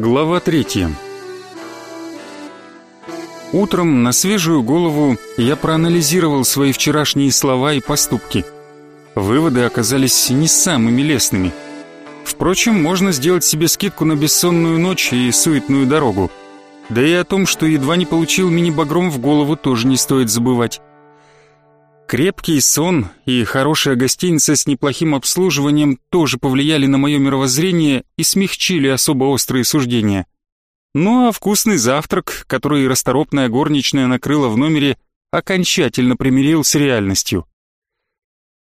Глава третья. Утром на свежую голову я проанализировал свои вчерашние слова и поступки. Выводы оказались не самыми лестными. Впрочем, можно сделать себе скидку на бессонную ночь и суетную дорогу. Да и о том, что едва не получил мини-багром в голову, тоже не стоит забывать. Крепкий сон и хорошая гостиница с неплохим обслуживанием тоже повлияли на мое мировоззрение и смягчили особо острые суждения. Ну а вкусный завтрак, который расторопная горничная накрыла в номере, окончательно примирил с реальностью.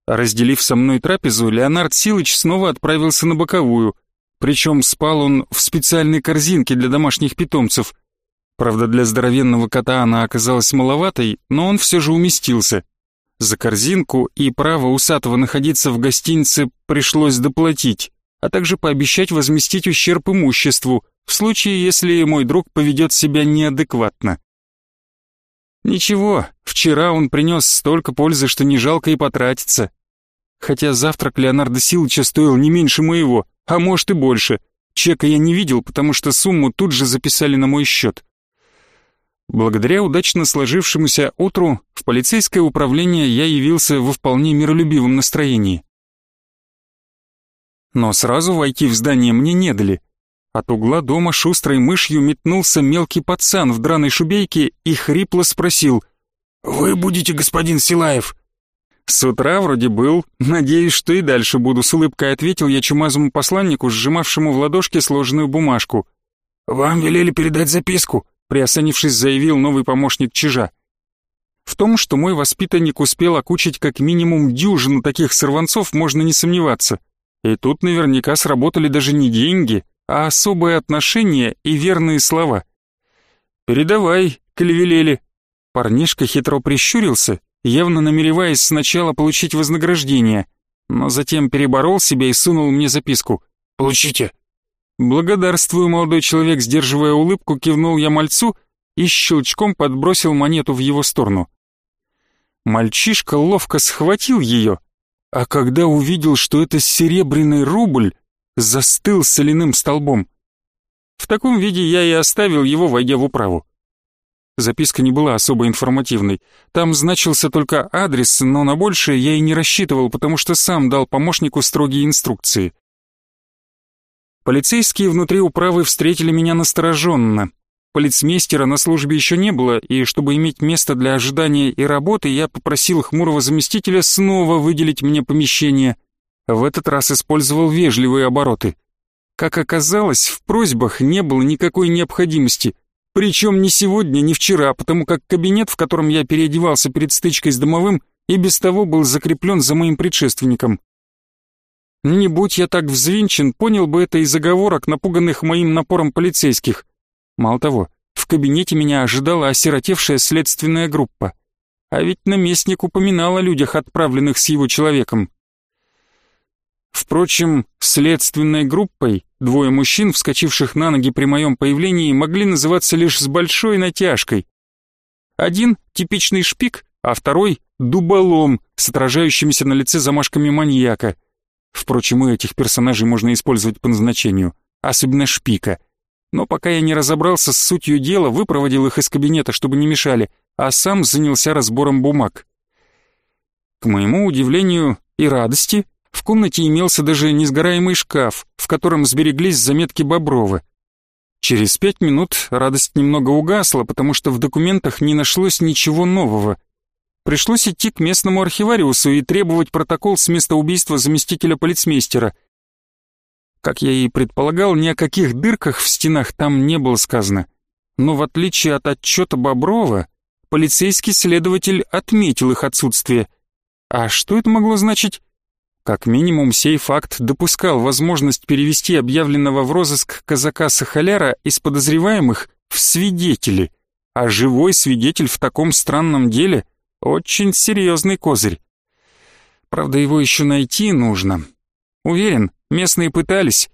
Разделив со мной трапезу, Леонард Силыч снова отправился на боковую, причем спал он в специальной корзинке для домашних питомцев. Правда, для здоровенного кота она оказалась маловатой, но он все же уместился. За корзинку и право усатого находиться в гостинице пришлось доплатить, а также пообещать возместить ущерб имуществу, в случае, если мой друг поведет себя неадекватно. Ничего, вчера он принес столько пользы, что не жалко и потратиться. Хотя завтрак Леонардо Силыча стоил не меньше моего, а может и больше. Чека я не видел, потому что сумму тут же записали на мой счет. Благодаря удачно сложившемуся утру в полицейское управление я явился во вполне миролюбивом настроении. Но сразу войти в здание мне не дали. От угла дома шустрой мышью метнулся мелкий пацан в драной шубейке и хрипло спросил «Вы будете господин Силаев?» «С утра вроде был, надеюсь, что и дальше буду», с улыбкой ответил я чумазому посланнику, сжимавшему в ладошке сложенную бумажку. «Вам велели передать записку», приосанившись, заявил новый помощник чижа. В том, что мой воспитанник успел окучить как минимум дюжину таких сорванцов, можно не сомневаться. И тут наверняка сработали даже не деньги, а особые отношения и верные слова. «Передавай, коль Парнишка хитро прищурился, явно намереваясь сначала получить вознаграждение, но затем переборол себя и сунул мне записку. «Получите!» «Благодарствую, молодой человек», сдерживая улыбку, кивнул я мальцу и щелчком подбросил монету в его сторону. Мальчишка ловко схватил ее, а когда увидел, что это серебряный рубль, застыл соляным столбом. В таком виде я и оставил его, войдя в управу. Записка не была особо информативной. Там значился только адрес, но на большее я и не рассчитывал, потому что сам дал помощнику строгие инструкции. Полицейские внутри управы встретили меня настороженно. Полицмейстера на службе еще не было, и чтобы иметь место для ожидания и работы, я попросил хмурого заместителя снова выделить мне помещение. В этот раз использовал вежливые обороты. Как оказалось, в просьбах не было никакой необходимости. Причем ни сегодня, ни вчера, потому как кабинет, в котором я переодевался перед стычкой с домовым, и без того был закреплен за моим предшественником. Не будь я так взвинчен, понял бы это из оговорок, напуганных моим напором полицейских. Мало того, в кабинете меня ожидала осиротевшая следственная группа. А ведь наместник упоминал о людях, отправленных с его человеком. Впрочем, следственной группой двое мужчин, вскочивших на ноги при моем появлении, могли называться лишь с большой натяжкой. Один — типичный шпик, а второй — дуболом с отражающимися на лице замашками маньяка — Впрочем, и этих персонажей можно использовать по назначению, особенно Шпика. Но пока я не разобрался с сутью дела, выпроводил их из кабинета, чтобы не мешали, а сам занялся разбором бумаг. К моему удивлению и радости, в комнате имелся даже несгораемый шкаф, в котором сбереглись заметки Боброва. Через пять минут радость немного угасла, потому что в документах не нашлось ничего нового — Пришлось идти к местному архивариусу и требовать протокол с места убийства заместителя полицмейстера. Как я и предполагал, ни о каких дырках в стенах там не было сказано. Но в отличие от отчета Боброва, полицейский следователь отметил их отсутствие. А что это могло значить? Как минимум, сей факт допускал возможность перевести объявленного в розыск казака Сахаляра из подозреваемых в свидетели, а живой свидетель в таком странном деле очень серьезный козырь. Правда, его еще найти нужно. Уверен, местные пытались.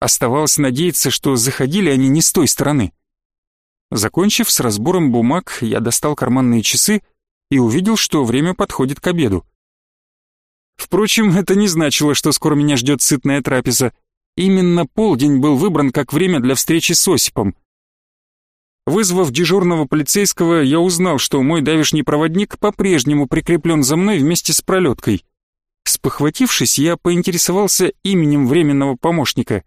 Оставалось надеяться, что заходили они не с той стороны. Закончив с разбором бумаг, я достал карманные часы и увидел, что время подходит к обеду. Впрочем, это не значило, что скоро меня ждет сытная трапеза. Именно полдень был выбран как время для встречи с Осипом. Вызвав дежурного полицейского, я узнал, что мой давишний проводник по-прежнему прикреплен за мной вместе с пролеткой. Спохватившись, я поинтересовался именем временного помощника.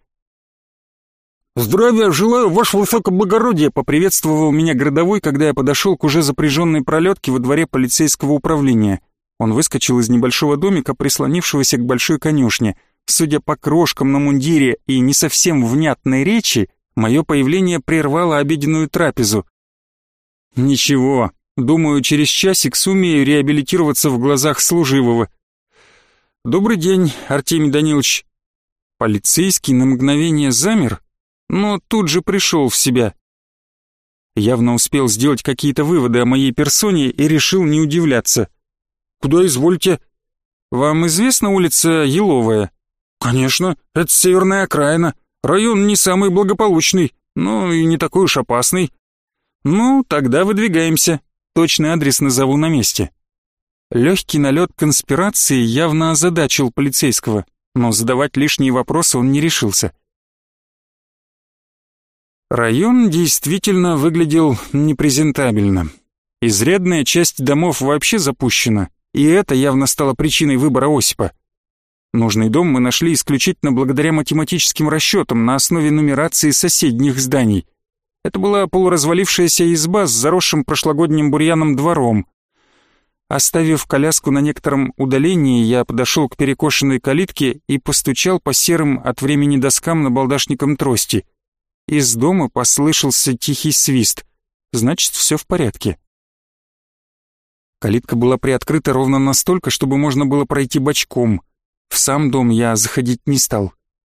«Здравия желаю, ваше высокоблагородие!» — поприветствовал меня городовой, когда я подошел к уже запряженной пролетке во дворе полицейского управления. Он выскочил из небольшого домика, прислонившегося к большой конюшне. Судя по крошкам на мундире и не совсем внятной речи, мое появление прервало обеденную трапезу. Ничего, думаю, через часик сумею реабилитироваться в глазах служивого. Добрый день, Артемий Данилович. Полицейский на мгновение замер, но тут же пришел в себя. Явно успел сделать какие-то выводы о моей персоне и решил не удивляться. «Куда извольте?» «Вам известна улица Еловая?» «Конечно, это северная окраина. Район не самый благополучный, но и не такой уж опасный». «Ну, тогда выдвигаемся. Точный адрес назову на месте». Легкий налет конспирации явно озадачил полицейского, но задавать лишние вопросы он не решился. Район действительно выглядел непрезентабельно. Изрядная часть домов вообще запущена, и это явно стало причиной выбора Осипа. Нужный дом мы нашли исключительно благодаря математическим расчетам на основе нумерации соседних зданий. Это была полуразвалившаяся изба с заросшим прошлогодним бурьяном двором. Оставив коляску на некотором удалении, я подошел к перекошенной калитке и постучал по серым от времени доскам на балдашником трости. Из дома послышался тихий свист. Значит, все в порядке. Калитка была приоткрыта ровно настолько, чтобы можно было пройти бочком. В сам дом я заходить не стал.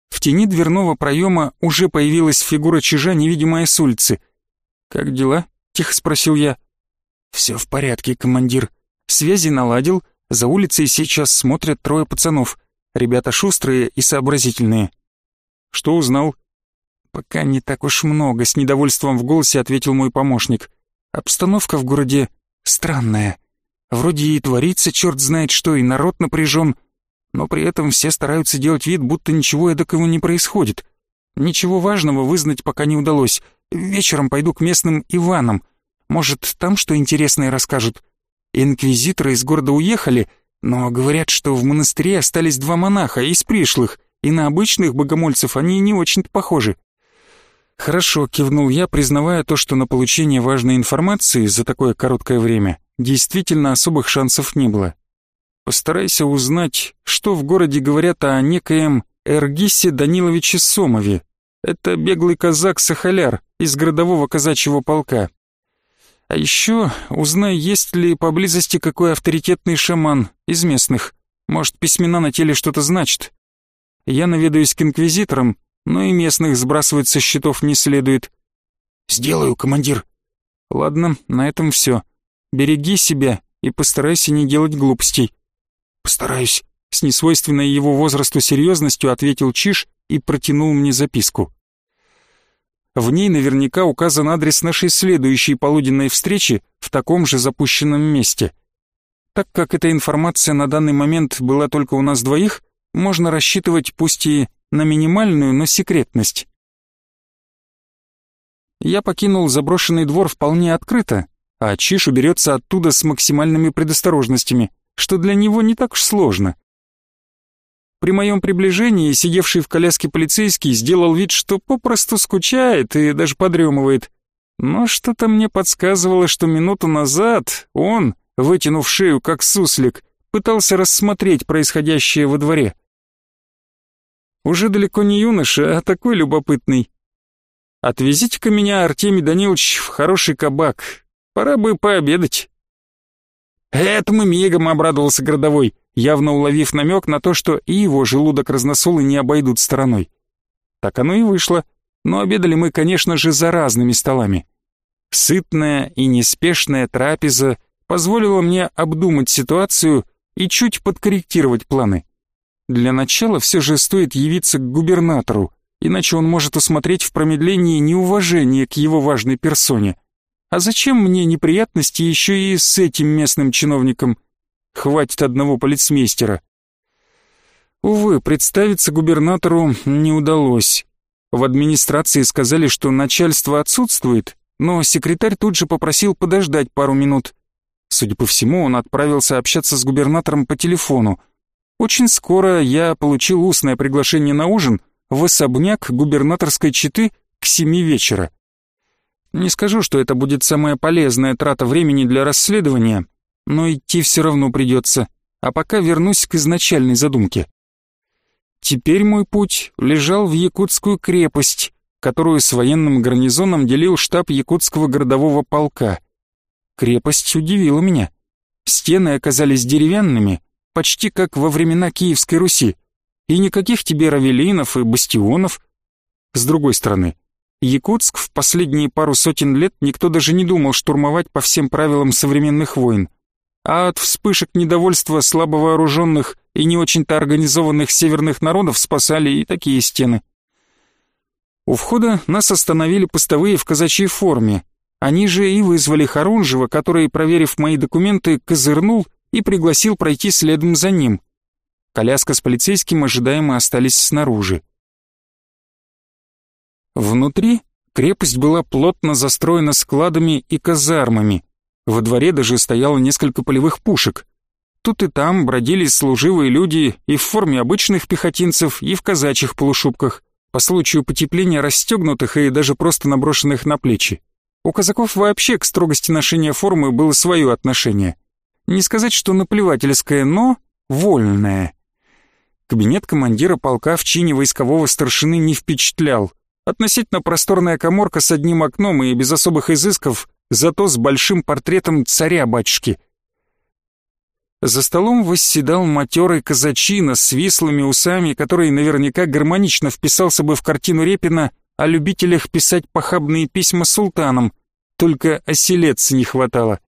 В тени дверного проема уже появилась фигура чижа, невидимая с улицы. «Как дела?» — тихо спросил я. «Все в порядке, командир. Связи наладил, за улицей сейчас смотрят трое пацанов. Ребята шустрые и сообразительные». «Что узнал?» «Пока не так уж много», — с недовольством в голосе ответил мой помощник. «Обстановка в городе странная. Вроде и творится черт знает что, и народ напряжен, но при этом все стараются делать вид, будто ничего эдакого не происходит. Ничего важного вызнать пока не удалось. Вечером пойду к местным Иванам. Может, там что интересное расскажут. Инквизиторы из города уехали, но говорят, что в монастыре остались два монаха из пришлых, и на обычных богомольцев они не очень-то похожи. «Хорошо», — кивнул я, признавая то, что на получение важной информации за такое короткое время действительно особых шансов не было. Постарайся узнать, что в городе говорят о некоем Эргисе Даниловиче Сомове. Это беглый казак-сахаляр из городового казачьего полка. А еще узнай, есть ли поблизости какой авторитетный шаман из местных. Может, письмена на теле что-то значат. Я наведаюсь к инквизиторам, но и местных сбрасывать со счетов не следует. «Сделаю, командир». «Ладно, на этом все. Береги себя и постарайся не делать глупостей». «Постараюсь», — с несвойственной его возрасту серьезностью ответил Чиш и протянул мне записку. В ней наверняка указан адрес нашей следующей полуденной встречи в таком же запущенном месте. Так как эта информация на данный момент была только у нас двоих, можно рассчитывать пусть и на минимальную, но секретность. Я покинул заброшенный двор вполне открыто, а Чиш уберется оттуда с максимальными предосторожностями, что для него не так уж сложно. При моем приближении сидевший в коляске полицейский сделал вид, что попросту скучает и даже подремывает. Но что-то мне подсказывало, что минуту назад он, вытянув шею как суслик, пытался рассмотреть происходящее во дворе. Уже далеко не юноша, а такой любопытный. Отвезите-ка меня, Артемий Данилович, в хороший кабак, Пора бы пообедать». «Этому мигом обрадовался городовой, явно уловив намек на то, что и его желудок разносолы не обойдут стороной. Так оно и вышло, но обедали мы, конечно же, за разными столами. Сытная и неспешная трапеза позволила мне обдумать ситуацию и чуть подкорректировать планы. Для начала все же стоит явиться к губернатору, иначе он может усмотреть в промедлении неуважение к его важной персоне — а зачем мне неприятности еще и с этим местным чиновником? Хватит одного полицмейстера. Увы, представиться губернатору не удалось. В администрации сказали, что начальство отсутствует, но секретарь тут же попросил подождать пару минут. Судя по всему, он отправился общаться с губернатором по телефону. Очень скоро я получил устное приглашение на ужин в особняк губернаторской четы к семи вечера. Не скажу, что это будет самая полезная трата времени для расследования, но идти все равно придется, а пока вернусь к изначальной задумке. Теперь мой путь лежал в Якутскую крепость, которую с военным гарнизоном делил штаб Якутского городового полка. Крепость удивила меня. Стены оказались деревянными, почти как во времена Киевской Руси, и никаких тебе равелинов и бастионов. С другой стороны, Якутск в последние пару сотен лет никто даже не думал штурмовать по всем правилам современных войн, а от вспышек недовольства слабовооруженных и не очень-то организованных северных народов спасали и такие стены. У входа нас остановили постовые в казачьей форме. Они же и вызвали Харунжева, который, проверив мои документы, козырнул и пригласил пройти следом за ним. Коляска с полицейским ожидаемо остались снаружи. Внутри крепость была плотно застроена складами и казармами. Во дворе даже стояло несколько полевых пушек. Тут и там бродили служивые люди и в форме обычных пехотинцев, и в казачьих полушубках по случаю потепления расстегнутых и даже просто наброшенных на плечи. У казаков вообще к строгости ношения формы было свое отношение. Не сказать, что наплевательское, но вольное. Кабинет командира полка в чине войскового старшины не впечатлял. Относительно просторная коморка с одним окном и без особых изысков, зато с большим портретом царя-батюшки. За столом восседал матерый казачина с вислыми усами, который наверняка гармонично вписался бы в картину Репина о любителях писать похабные письма султанам, только оселедца не хватало.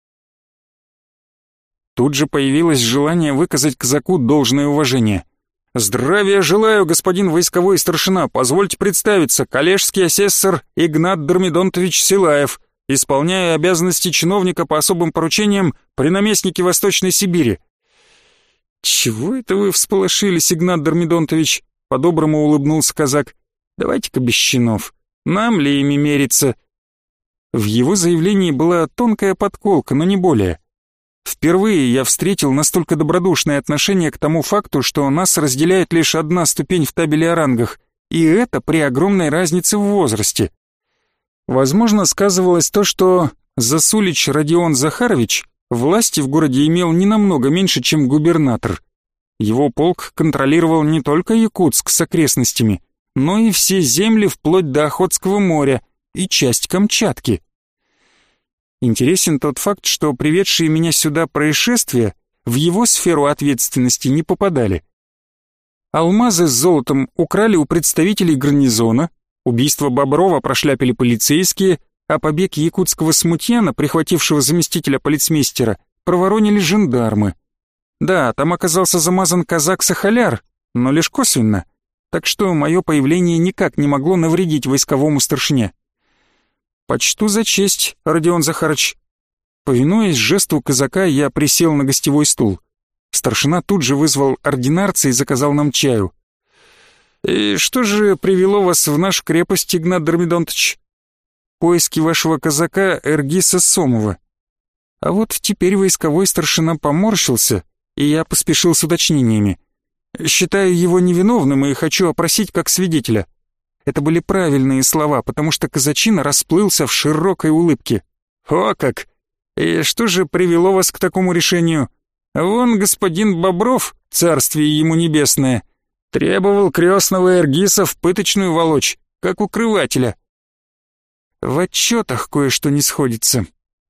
Тут же появилось желание выказать казаку должное уважение. «Здравия желаю, господин войсковой старшина, позвольте представиться, коллежский асессор Игнат Дормидонтович Силаев, исполняя обязанности чиновника по особым поручениям при наместнике Восточной Сибири». «Чего это вы всполошились, Игнат Дормидонтович?» — по-доброму улыбнулся казак. «Давайте-ка без щенов. Нам ли ими мериться?» В его заявлении была тонкая подколка, но не более. Впервые я встретил настолько добродушное отношение к тому факту, что нас разделяет лишь одна ступень в табеле о рангах, и это при огромной разнице в возрасте. Возможно, сказывалось то, что Засулич Родион Захарович власти в городе имел не намного меньше, чем губернатор. Его полк контролировал не только Якутск с окрестностями, но и все земли вплоть до Охотского моря и часть Камчатки. Интересен тот факт, что приведшие меня сюда происшествия в его сферу ответственности не попадали. Алмазы с золотом украли у представителей гарнизона, убийство Боброва прошляпили полицейские, а побег якутского смутьяна, прихватившего заместителя полицмейстера, проворонили жандармы. Да, там оказался замазан казак-сахаляр, но лишь косвенно, так что мое появление никак не могло навредить войсковому старшине. «Почту за честь, Родион Захарыч». Повинуясь жесту казака, я присел на гостевой стул. Старшина тут же вызвал ординарца и заказал нам чаю. «И что же привело вас в наш крепость, Игнат Дормидонтович?» «Поиски вашего казака Эргиса Сомова». А вот теперь войсковой старшина поморщился, и я поспешил с уточнениями. «Считаю его невиновным и хочу опросить как свидетеля». Это были правильные слова, потому что казачина расплылся в широкой улыбке. «О как! И что же привело вас к такому решению? Вон господин Бобров, царствие ему небесное, требовал крестного Эргиса в пыточную волочь, как укрывателя. В отчетах кое-что не сходится.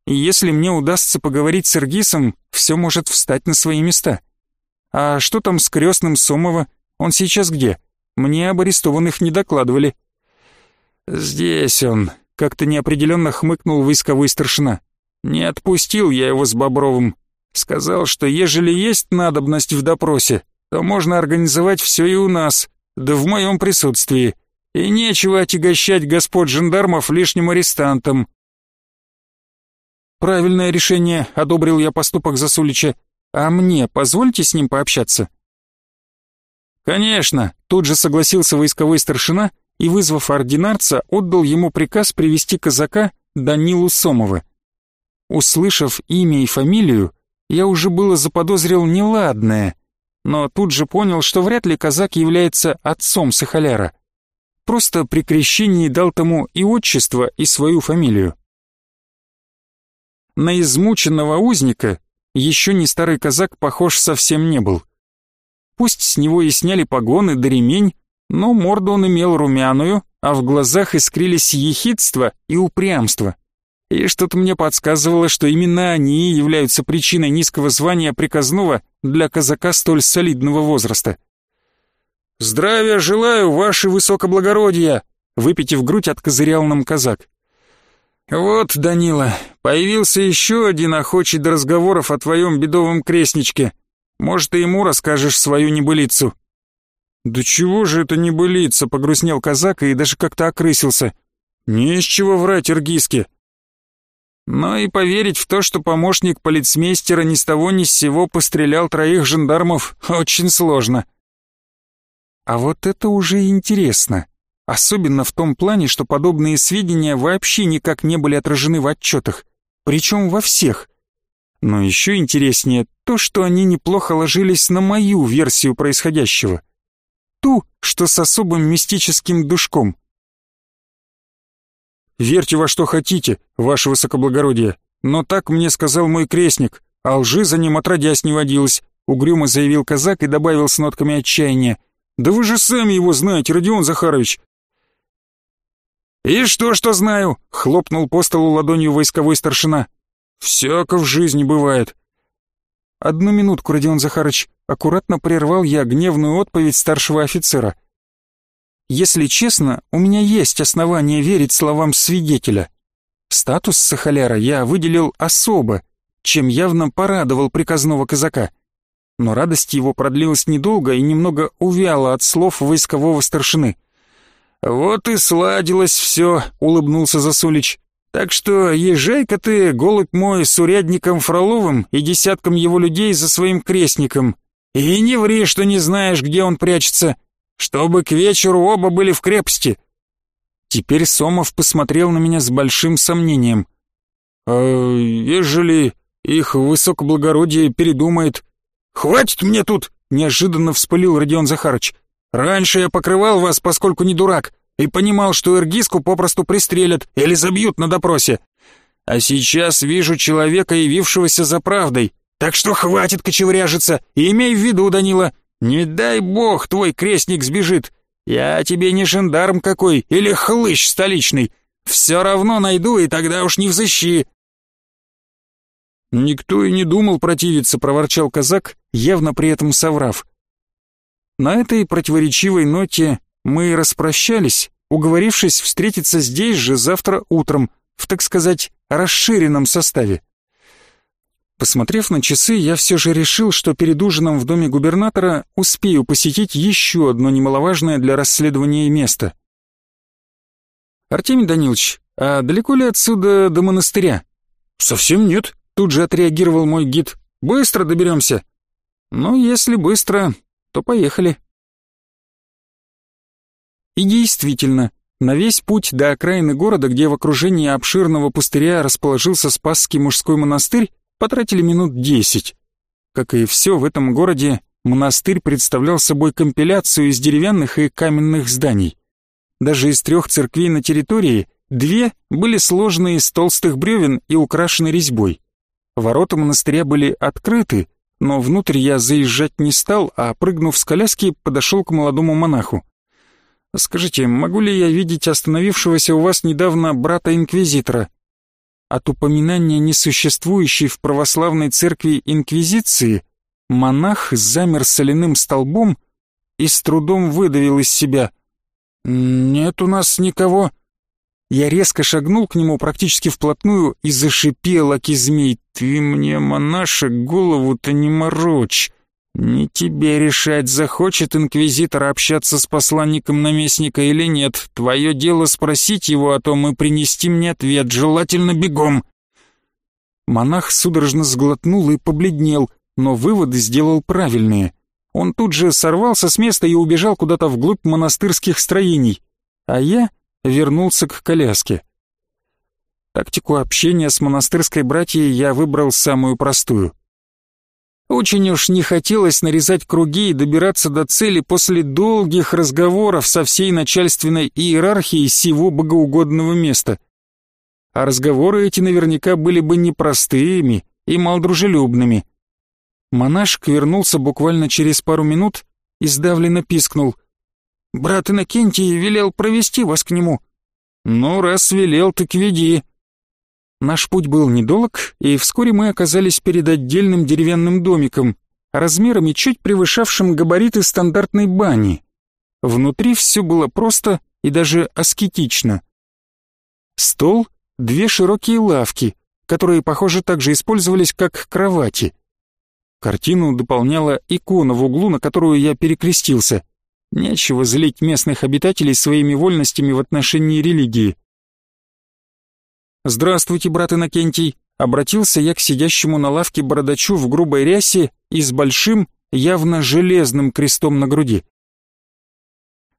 И если мне удастся поговорить с Эргисом, все может встать на свои места. А что там с крестным Сомова? Он сейчас где?» Мне об арестованных не докладывали. Здесь он, как-то неопределенно хмыкнул войсковой старшина. Не отпустил я его с Бобровым. Сказал, что ежели есть надобность в допросе, то можно организовать все и у нас, да в моем присутствии. И нечего отягощать господ жандармов лишним арестантам. Правильное решение, одобрил я поступок Засулича. А мне позвольте с ним пообщаться? «Конечно», — тут же согласился войсковой старшина и, вызвав ординарца, отдал ему приказ привести казака Данилу Сомова. Услышав имя и фамилию, я уже было заподозрил неладное, но тут же понял, что вряд ли казак является отцом Сахаляра. Просто при крещении дал тому и отчество, и свою фамилию. На измученного узника еще не старый казак похож совсем не был. Пусть с него и сняли погоны да ремень, но морду он имел румяную, а в глазах искрились ехидство и упрямство. И что-то мне подсказывало, что именно они являются причиной низкого звания приказного для казака столь солидного возраста. «Здравия желаю, ваше высокоблагородие!» Выпитив грудь, откозырял нам казак. «Вот, Данила, появился еще один охочий до разговоров о твоем бедовом крестничке. Может, ты ему расскажешь свою небылицу?» «Да чего же это небылица?» — погрустнел казак и даже как-то окрысился. «Не из чего врать, Иргиске. Но и поверить в то, что помощник полицмейстера ни с того ни с сего пострелял троих жандармов, очень сложно. А вот это уже интересно. Особенно в том плане, что подобные сведения вообще никак не были отражены в отчетах. Причем во всех. Но еще интереснее то, что они неплохо ложились на мою версию происходящего. Ту, что с особым мистическим душком. Верьте во что хотите, ваше высокоблагородие, но так мне сказал мой крестник, а лжи за ним отродясь не водилось», — угрюмо заявил казак и добавил с нотками отчаяния. «Да вы же сами его знаете, Родион Захарович!» «И что, что знаю?» — хлопнул по столу ладонью войсковой старшина. «Всяко в жизни бывает». «Одну минутку, Родион Захарович», — аккуратно прервал я гневную отповедь старшего офицера — если честно, у меня есть основания верить словам свидетеля. Статус Сахаляра я выделил особо, чем явно порадовал приказного казака. Но радость его продлилась недолго и немного увяла от слов войскового старшины. «Вот и сладилось все», — улыбнулся Засулич. «Так что езжай-ка ты, голубь мой, с урядником Фроловым и десятком его людей за своим крестником. И не ври, что не знаешь, где он прячется чтобы к вечеру оба были в крепости. Теперь Сомов посмотрел на меня с большим сомнением. «А ежели их высокоблагородие передумает...» «Хватит мне тут!» — неожиданно вспылил Родион Захарыч. «Раньше я покрывал вас, поскольку не дурак, и понимал, что Иргиску попросту пристрелят или забьют на допросе. А сейчас вижу человека, явившегося за правдой. Так что хватит кочевряжиться, и имей в виду, Данила, не дай бог твой крестник сбежит. Я тебе не жандарм какой или хлыщ столичный. Все равно найду, и тогда уж не взыщи. Никто и не думал противиться, проворчал казак, явно при этом соврав. На этой противоречивой ноте мы распрощались, уговорившись встретиться здесь же завтра утром, в, так сказать, расширенном составе. Посмотрев на часы, я все же решил, что перед ужином в доме губернатора успею посетить еще одно немаловажное для расследования место. «Артемий Данилович, а далеко ли отсюда до монастыря?» «Совсем нет», — тут же отреагировал мой гид. «Быстро доберемся». «Ну, если быстро, то поехали». И действительно, на весь путь до окраины города, где в окружении обширного пустыря расположился Спасский мужской монастырь, потратили минут десять. Как и все в этом городе, монастырь представлял собой компиляцию из деревянных и каменных зданий. Даже из трех церквей на территории две были сложены из толстых бревен и украшены резьбой. Ворота монастыря были открыты, но внутрь я заезжать не стал, а прыгнув с коляски, подошел к молодому монаху. «Скажите, могу ли я видеть остановившегося у вас недавно брата-инквизитора?» От упоминания несуществующей в православной церкви инквизиции монах замер соляным столбом и с трудом выдавил из себя «Нет у нас никого». Я резко шагнул к нему практически вплотную и зашипел, аки змей, «Ты мне, монашек, голову-то не морочь!» «Не тебе решать, захочет инквизитор общаться с посланником наместника или нет. Твое дело спросить его о том и принести мне ответ, желательно бегом». Монах судорожно сглотнул и побледнел, но выводы сделал правильные. Он тут же сорвался с места и убежал куда-то вглубь монастырских строений, а я вернулся к коляске. Тактику общения с монастырской братьей я выбрал самую простую. Очень уж не хотелось нарезать круги и добираться до цели после долгих разговоров со всей начальственной иерархией всего богоугодного места. А разговоры эти наверняка были бы непростыми и малдружелюбными. Монашек вернулся буквально через пару минут и сдавленно пискнул. «Брат Иннокентий велел провести вас к нему». «Ну, раз велел, так веди». Наш путь был недолг, и вскоре мы оказались перед отдельным деревянным домиком, размерами чуть превышавшим габариты стандартной бани. Внутри все было просто и даже аскетично. Стол, две широкие лавки, которые, похоже, также использовались как кровати. Картину дополняла икона в углу, на которую я перекрестился. Нечего злить местных обитателей своими вольностями в отношении религии. «Здравствуйте, брат Иннокентий!» Обратился я к сидящему на лавке бородачу в грубой рясе и с большим, явно железным крестом на груди.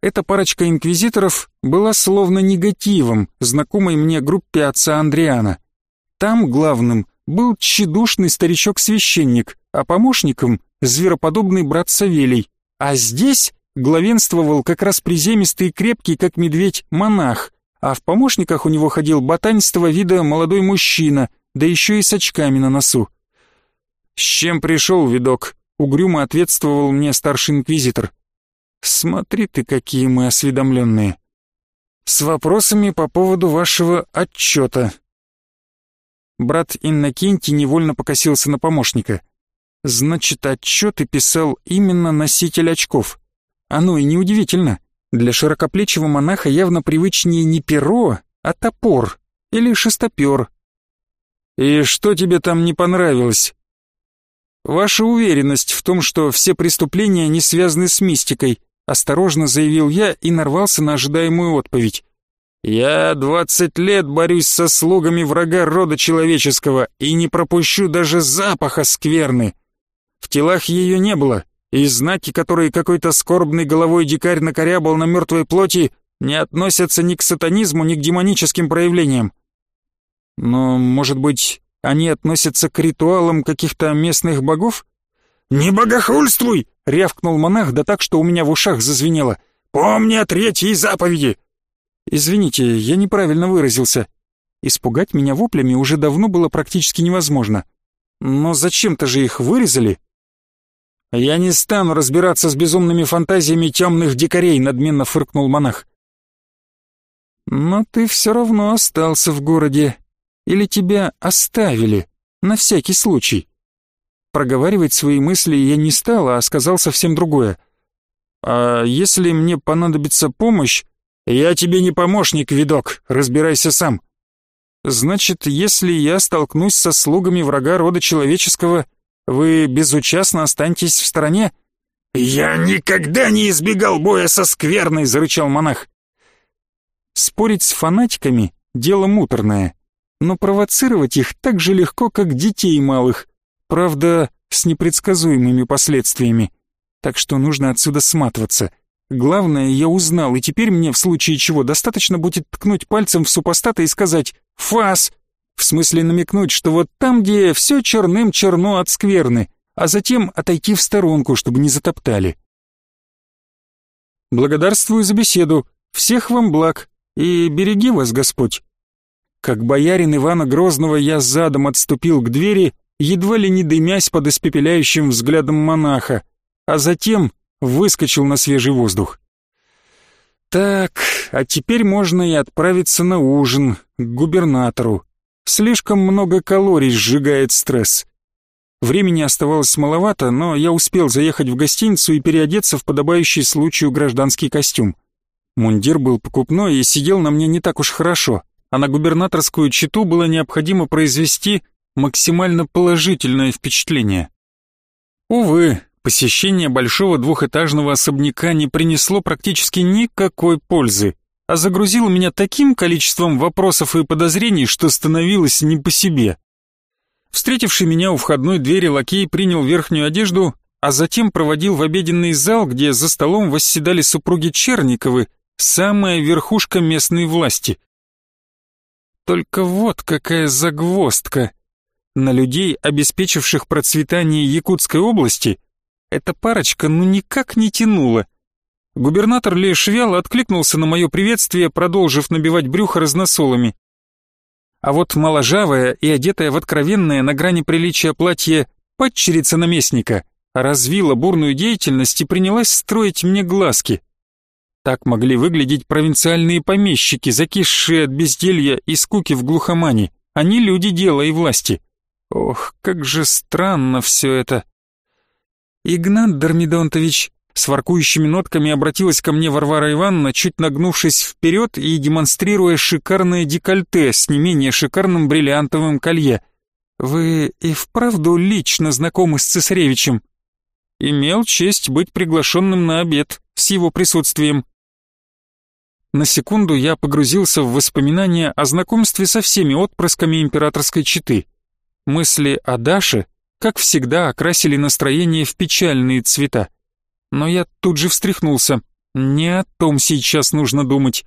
Эта парочка инквизиторов была словно негативом, знакомой мне группе отца Андриана. Там главным был тщедушный старичок-священник, а помощником — звероподобный брат Савелий, а здесь главенствовал как раз приземистый и крепкий, как медведь, монах, а в помощниках у него ходил ботанистого вида молодой мужчина, да еще и с очками на носу. «С чем пришел, видок?» — угрюмо ответствовал мне старший инквизитор. «Смотри ты, какие мы осведомленные. С вопросами по поводу вашего отчета». Брат Иннокентий невольно покосился на помощника. Значит, отчеты писал именно носитель очков. Оно и неудивительно. Для широкоплечего монаха явно привычнее не перо, а топор или шестопер. «И что тебе там не понравилось?» «Ваша уверенность в том, что все преступления не связаны с мистикой», осторожно заявил я и нарвался на ожидаемую отповедь. «Я двадцать лет борюсь со слугами врага рода человеческого и не пропущу даже запаха скверны. В телах ее не было, и знаки, которые какой-то скорбный головой дикарь накорябал на мертвой плоти, не относятся ни к сатанизму, ни к демоническим проявлениям. Но, может быть, они относятся к ритуалам каких-то местных богов? «Не богохульствуй!» — рявкнул монах, да так, что у меня в ушах зазвенело. «Помни о третьей заповеди!» «Извините, я неправильно выразился. Испугать меня воплями уже давно было практически невозможно. Но зачем-то же их вырезали?» «Я не стану разбираться с безумными фантазиями темных дикарей», — надменно фыркнул монах. «Но ты все равно остался в городе. Или тебя оставили, на всякий случай?» Проговаривать свои мысли я не стал, а сказал совсем другое. «А если мне понадобится помощь...» «Я тебе не помощник, видок, разбирайся сам». «Значит, если я столкнусь со слугами врага рода человеческого, вы безучастно останетесь в стороне?» «Я никогда не избегал боя со скверной!» — зарычал монах. Спорить с фанатиками — дело муторное, но провоцировать их так же легко, как детей малых, правда, с непредсказуемыми последствиями. Так что нужно отсюда сматываться. Главное, я узнал, и теперь мне в случае чего достаточно будет ткнуть пальцем в супостата и сказать «Фас!» В смысле намекнуть, что вот там, где все черным черно от скверны, а затем отойти в сторонку, чтобы не затоптали. Благодарствую за беседу, всех вам благ, и береги вас Господь. Как боярин Ивана Грозного я задом отступил к двери, едва ли не дымясь под испепеляющим взглядом монаха, а затем выскочил на свежий воздух. Так, а теперь можно и отправиться на ужин к губернатору. Слишком много калорий сжигает стресс. Времени оставалось маловато, но я успел заехать в гостиницу и переодеться в подобающий случаю гражданский костюм. Мундир был покупной и сидел на мне не так уж хорошо, а на губернаторскую читу было необходимо произвести максимально положительное впечатление. Увы, посещение большого двухэтажного особняка не принесло практически никакой пользы а загрузил меня таким количеством вопросов и подозрений, что становилось не по себе. Встретивший меня у входной двери лакей принял верхнюю одежду а затем проводил в обеденный зал, где за столом восседали супруги Черниковы, самая верхушка местной власти. Только вот какая загвоздка. На людей, обеспечивших процветание Якутской области, эта парочка ну никак не тянула. Губернатор лишь вяло откликнулся на мое приветствие, продолжив набивать брюхо разносолами. А вот моложавая и одетая в откровенное на грани приличия платье падчерица наместника развила бурную деятельность и принялась строить мне глазки. Так могли выглядеть провинциальные помещики, закисшие от безделья и скуки в глухомане, а не люди дела и власти. Ох, как же странно все это. Игнат Дормидонтович с воркующими нотками обратилась ко мне Варвара Ивановна, чуть нагнувшись вперед и демонстрируя шикарное декольте с не менее шикарным бриллиантовым колье. «Вы и вправду лично знакомы с цесаревичем?» «Имел честь быть приглашенным на обед с его присутствием». На секунду я погрузился в воспоминания о знакомстве со всеми отпрысками императорской четы. Мысли о Даше, как всегда, окрасили настроение в печальные цвета. Но я тут же встряхнулся. Не о том сейчас нужно думать.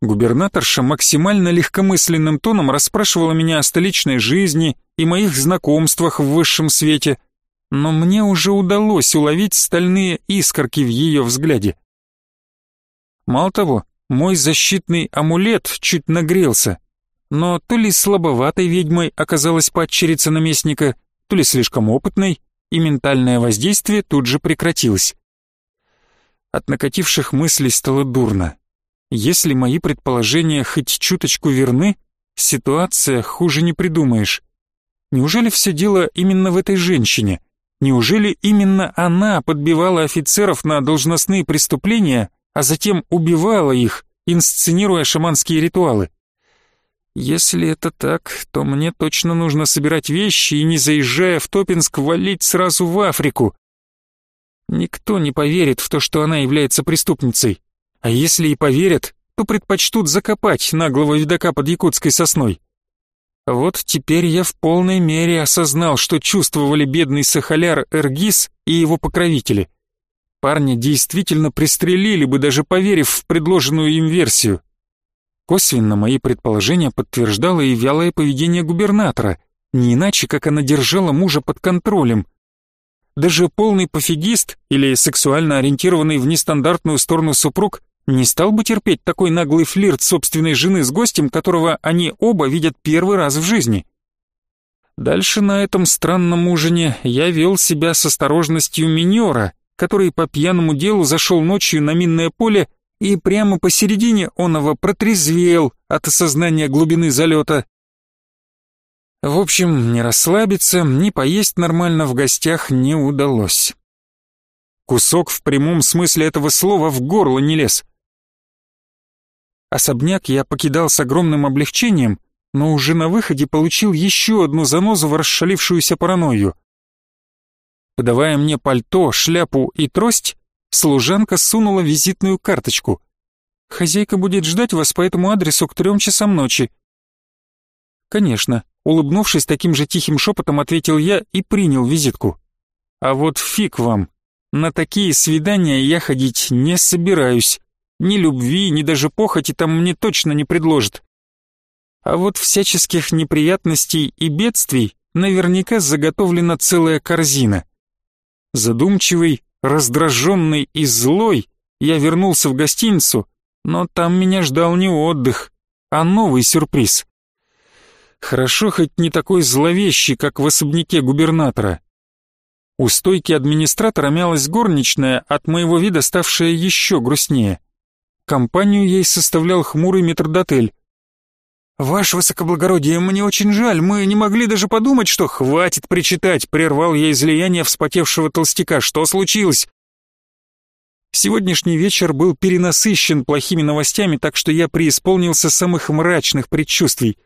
Губернаторша максимально легкомысленным тоном расспрашивала меня о столичной жизни и моих знакомствах в высшем свете, но мне уже удалось уловить стальные искорки в ее взгляде. Мало того, мой защитный амулет чуть нагрелся, но то ли слабоватой ведьмой оказалась падчерица наместника, то ли слишком опытной, и ментальное воздействие тут же прекратилось. От накативших мыслей стало дурно. Если мои предположения хоть чуточку верны, ситуация хуже не придумаешь. Неужели все дело именно в этой женщине? Неужели именно она подбивала офицеров на должностные преступления, а затем убивала их, инсценируя шаманские ритуалы? Если это так, то мне точно нужно собирать вещи и, не заезжая в Топинск, валить сразу в Африку. Никто не поверит в то, что она является преступницей. А если и поверят, то предпочтут закопать наглого видака под якутской сосной. Вот теперь я в полной мере осознал, что чувствовали бедный Сахаляр Эргис и его покровители. Парня действительно пристрелили бы, даже поверив в предложенную им версию. Косвенно мои предположения подтверждало и вялое поведение губернатора, не иначе, как она держала мужа под контролем. Даже полный пофигист или сексуально ориентированный в нестандартную сторону супруг не стал бы терпеть такой наглый флирт собственной жены с гостем, которого они оба видят первый раз в жизни. Дальше на этом странном ужине я вел себя с осторожностью минера, который по пьяному делу зашел ночью на минное поле и прямо посередине оного протрезвел от осознания глубины залета. В общем, не расслабиться, ни поесть нормально в гостях не удалось. Кусок в прямом смысле этого слова в горло не лез. Особняк я покидал с огромным облегчением, но уже на выходе получил еще одну занозу в расшалившуюся паранойю. Подавая мне пальто, шляпу и трость, служанка сунула визитную карточку. «Хозяйка будет ждать вас по этому адресу к трем часам ночи». «Конечно», улыбнувшись таким же тихим шепотом, ответил я и принял визитку. «А вот фиг вам, на такие свидания я ходить не собираюсь. Ни любви, ни даже похоти там мне точно не предложат. А вот всяческих неприятностей и бедствий наверняка заготовлена целая корзина. Задумчивый, Раздраженный и злой, я вернулся в гостиницу, но там меня ждал не отдых, а новый сюрприз. Хорошо хоть не такой зловещий, как в особняке губернатора. У стойки администратора мялась горничная, от моего вида ставшая еще грустнее. Компанию ей составлял хмурый метрдотель. «Ваше высокоблагородие, мне очень жаль, мы не могли даже подумать, что хватит причитать», прервал я излияние вспотевшего толстяка. «Что случилось?» Сегодняшний вечер был перенасыщен плохими новостями, так что я преисполнился самых мрачных предчувствий.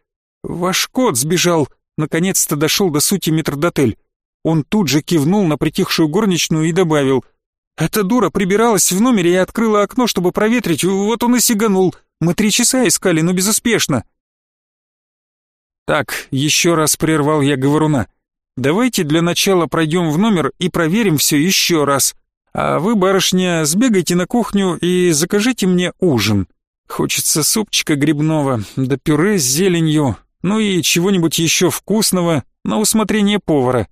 «Ваш кот сбежал», наконец-то дошел до сути метрдотель. Он тут же кивнул на притихшую горничную и добавил. «Эта дура прибиралась в номере и открыла окно, чтобы проветрить, вот он и сиганул. Мы три часа искали, но безуспешно». «Так, еще раз прервал я говоруна. Давайте для начала пройдем в номер и проверим все еще раз. А вы, барышня, сбегайте на кухню и закажите мне ужин. Хочется супчика грибного, да пюре с зеленью, ну и чего-нибудь еще вкусного на усмотрение повара.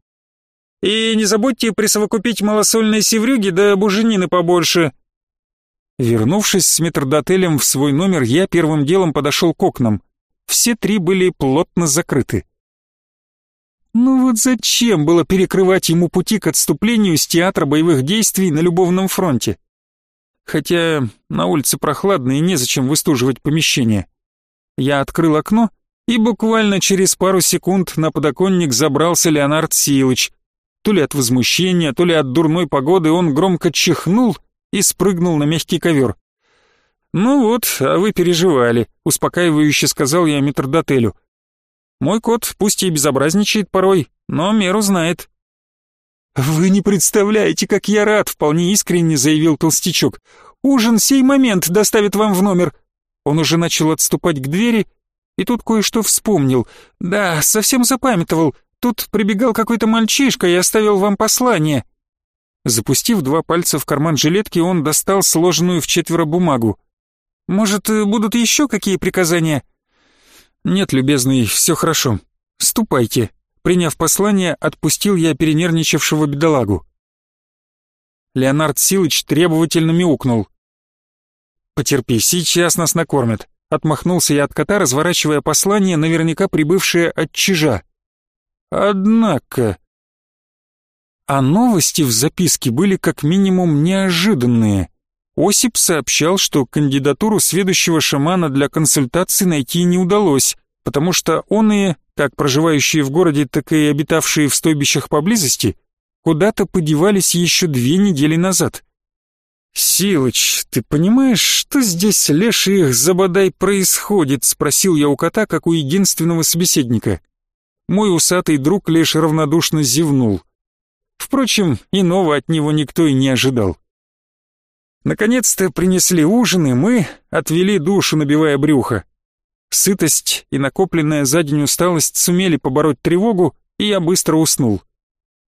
И не забудьте присовокупить малосольной севрюги да буженины побольше. Вернувшись с метрдотелем в свой номер, я первым делом подошел к окнам. Все три были плотно закрыты. Ну вот зачем было перекрывать ему пути к отступлению с театра боевых действий на любовном фронте? Хотя на улице прохладно и незачем выстуживать помещение. Я открыл окно, и буквально через пару секунд на подоконник забрался Леонард Силыч. То ли от возмущения, то ли от дурной погоды он громко чихнул и спрыгнул на мягкий ковер. «Ну вот, а вы переживали», — успокаивающе сказал я метрдотелю. «Мой кот пусть и безобразничает порой, но меру знает». «Вы не представляете, как я рад!» — вполне искренне заявил толстячок. «Ужин сей момент доставит вам в номер!» Он уже начал отступать к двери, и тут кое-что вспомнил. «Да, совсем запамятовал. Тут прибегал какой-то мальчишка и оставил вам послание». Запустив два пальца в карман жилетки, он достал сложенную в четверо бумагу. «Может, будут еще какие приказания?» «Нет, любезный, все хорошо. Ступайте». Приняв послание, отпустил я перенервничавшего бедолагу. Леонард Силыч требовательно мяукнул. «Потерпи, сейчас нас накормят», — отмахнулся я от кота, разворачивая послание, наверняка прибывшее от чижа. «Однако...» А новости в записке были как минимум неожиданные. Осип сообщал, что кандидатуру сведущего шамана для консультации найти не удалось, потому что он и как проживающие в городе, так и обитавшие в стойбищах поблизости, куда-то подевались еще две недели назад. «Силыч, ты понимаешь, что здесь, леший их забодай, происходит?» — спросил я у кота, как у единственного собеседника. Мой усатый друг лишь равнодушно зевнул. Впрочем, иного от него никто и не ожидал. Наконец-то принесли ужин, и мы отвели душу, набивая брюхо. Сытость и накопленная за день усталость сумели побороть тревогу, и я быстро уснул.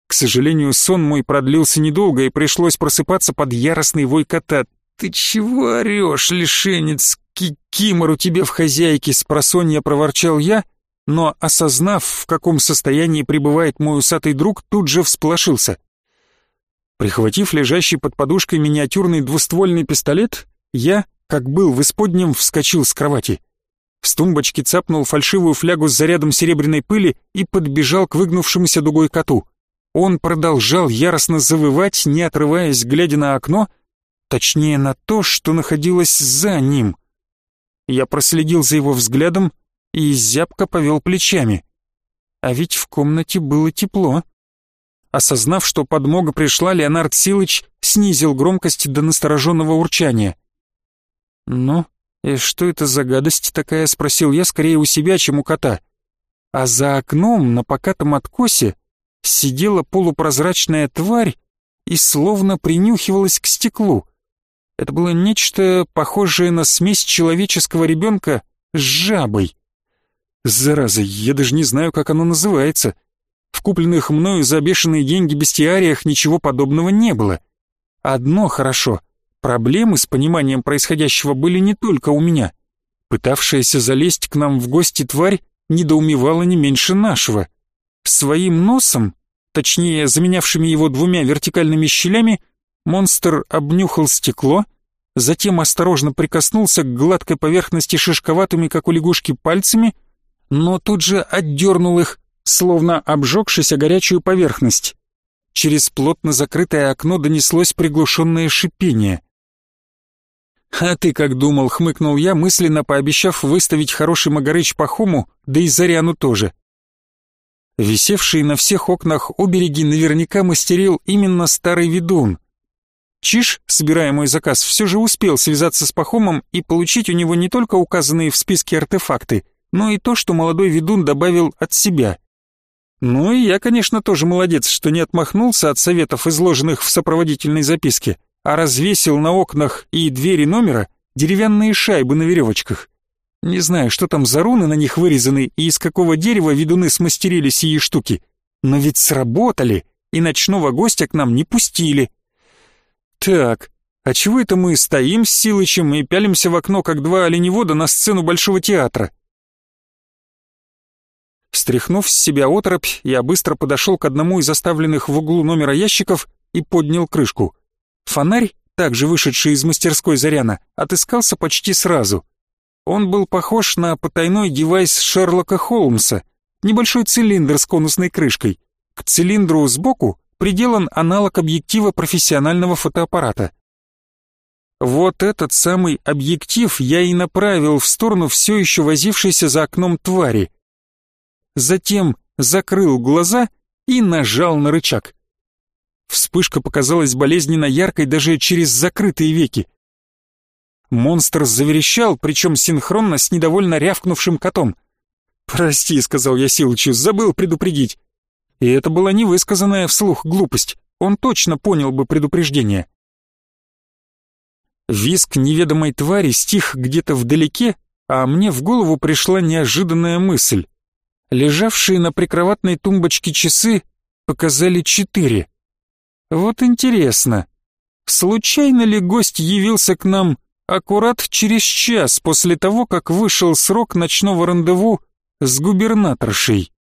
К сожалению, сон мой продлился недолго, и пришлось просыпаться под яростный вой кота. «Ты чего орешь, лишенец? Кикимору тебе в хозяйке!» — спросонья проворчал я, но, осознав, в каком состоянии пребывает мой усатый друг, тут же всполошился. Прихватив лежащий под подушкой миниатюрный двуствольный пистолет, я, как был в исподнем, вскочил с кровати. С тумбочки цапнул фальшивую флягу с зарядом серебряной пыли и подбежал к выгнувшемуся дугой коту. Он продолжал яростно завывать, не отрываясь, глядя на окно, точнее на то, что находилось за ним. Я проследил за его взглядом и зябко повел плечами. А ведь в комнате было тепло. Осознав, что подмога пришла, Леонард Силыч снизил громкость до настороженного урчания. «Ну, «И что это за гадость такая?» — спросил я скорее у себя, чем у кота. А за окном на покатом откосе сидела полупрозрачная тварь и словно принюхивалась к стеклу. Это было нечто похожее на смесь человеческого ребенка с жабой. Зараза, я даже не знаю, как оно называется. В купленных мною за бешеные деньги бестиариях ничего подобного не было. Одно хорошо — Проблемы с пониманием происходящего были не только у меня. Пытавшаяся залезть к нам в гости тварь недоумевала не меньше нашего. Своим носом, точнее заменявшими его двумя вертикальными щелями, монстр обнюхал стекло, затем осторожно прикоснулся к гладкой поверхности шишковатыми, как у лягушки, пальцами, но тут же отдернул их, словно обжегшись о горячую поверхность. Через плотно закрытое окно донеслось приглушенное шипение. «А ты как думал?» — хмыкнул я, мысленно пообещав выставить хороший Магарыч Пахому, да и Заряну тоже. Висевшие на всех окнах обереги наверняка мастерил именно старый ведун. Чиш, собирая мой заказ, все же успел связаться с Пахомом и получить у него не только указанные в списке артефакты, но и то, что молодой ведун добавил от себя. Ну и я, конечно, тоже молодец, что не отмахнулся от советов, изложенных в сопроводительной записке а развесил на окнах и двери номера деревянные шайбы на веревочках. Не знаю, что там за руны на них вырезаны и из какого дерева ведуны смастерили сии штуки, Но ведь сработали, и ночного гостя к нам не пустили. Так, а чего это мы стоим с Силычем и пялимся в окно, как два оленевода на сцену Большого театра? Стряхнув с себя оторопь, я быстро подошел к одному из оставленных в углу номера ящиков и поднял крышку. Фонарь, также вышедший из мастерской Заряна, отыскался почти сразу. Он был похож на потайной девайс Шерлока Холмса, небольшой цилиндр с конусной крышкой. К цилиндру сбоку приделан аналог объектива профессионального фотоаппарата. Вот этот самый объектив я и направил в сторону все еще возившейся за окном твари. Затем закрыл глаза и нажал на рычаг. Вспышка показалась болезненно яркой даже через закрытые веки. Монстр заверещал, причем синхронно с недовольно рявкнувшим котом. «Прости», — сказал я Силычу, — «забыл предупредить». И это была невысказанная вслух глупость. Он точно понял бы предупреждение. Виск неведомой твари стих где-то вдалеке, а мне в голову пришла неожиданная мысль. Лежавшие на прикроватной тумбочке часы показали четыре. Вот интересно, случайно ли гость явился к нам аккурат через час после того, как вышел срок ночного рандеву с губернаторшей?